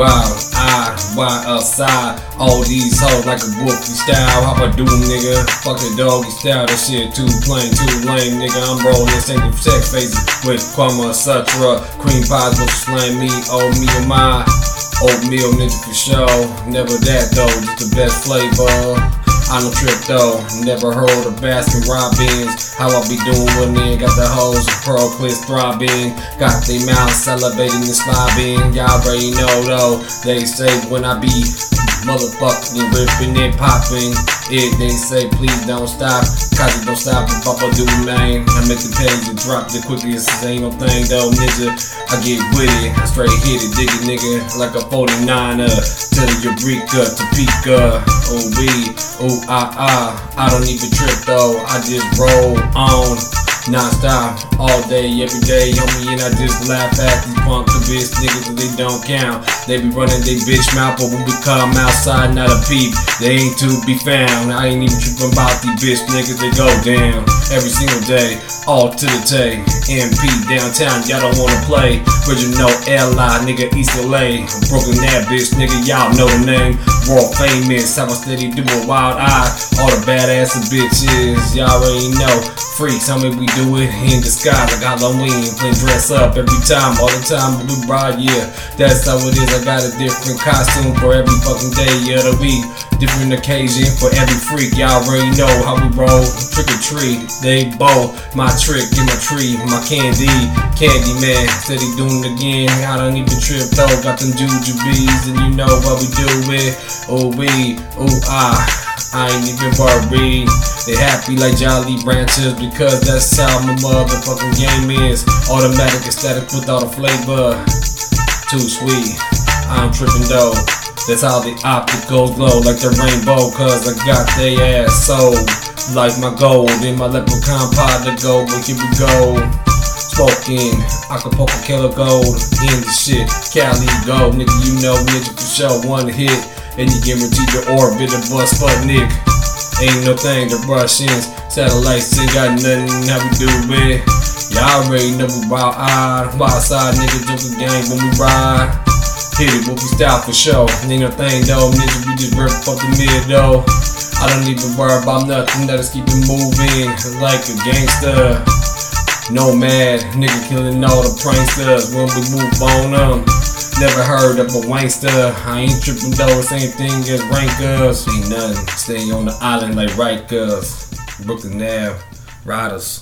wild. I wild outside. All these hoes like a wolfy style. How I nigga? Fuck the doggy style. That shit too plain, too lame, nigga. I'm rolling single sex faces with Kama Sutra. Cream pies, will slang me. Oh, me and my oatmeal nigga for sure. Never that though, just the best flavor. I don't trip though, never heard of Baskin Robbins. How I be doing they got the hoes Pearl Quiz throbbing. Got they mouths celebrating and slobbing. Y'all already know though, they say when I be motherfucking ripping and popping it. They say please don't stop, it don't stop if Papa do man. I make the page and drop the quickest, ain't no thing though, nigga. I get with it, I straight hit it, dig it, nigga, like a 49er. Tell Eureka, Topeka, oh we, oh ah ah. I don't even trip though, I just roll on non-stop all day, every day, homie, and I just laugh at these punk bitch niggas that they don't count. They be running they bitch mouth, but when we come outside, not a peep. They ain't to be found. I ain't even tripping about these bitch niggas, they go down every single day, all to the Tay. MP downtown, y'all don't wanna play. Original LI, nigga, East LA. Broken that bitch, nigga, y'all know the name. World famous, how I steady do a wild eye. All the badass bitches, y'all already know. Freaks, how me we do it in disguise like Halloween. Play dress up every time, all the time, but we ride, yeah. That's how it is. I got a different costume for every fucking day of the week. Different occasion for every freak. Y'all already know how we roll. Trick or treat, they both. My trick in my tree, my candy, candy man. Steady doing it again. I don't even trip though. Got them juju bees, and you know what we do with. Oh we, oh ah. I ain't even worried. They happy like Jolly Ranchers because that's how my motherfucking game is. Automatic aesthetic without a flavor. Too sweet. I'm tripping though. That's how the opticals glow like the rainbow. Cause I got they ass so like my gold in my leprechaun pot to go. But here we go. Spoken, Acapulco killer gold in the shit. Cali go, nigga, you know, nigga for sure. One hit, and you guarantee your orbit and bust Sputnik. Ain't no thing to brush in. satellites ain't got nothing how we do it. Y'all already know we wild eyed, wild side nigga jumping gang when we ride. Hit it, what we style for sure. Ain't no thing though, nigga, we just rip up the mid though. I don't even worry about nothing, let us keep it moving like a gangster. Nomad, nigga killing all the pranksters when we move on them. Never heard of a wankster. I ain't tripping though, same thing as rankers. Ain't nothing. Stay on the island like right Rikers. Brooklyn Ave. Riders.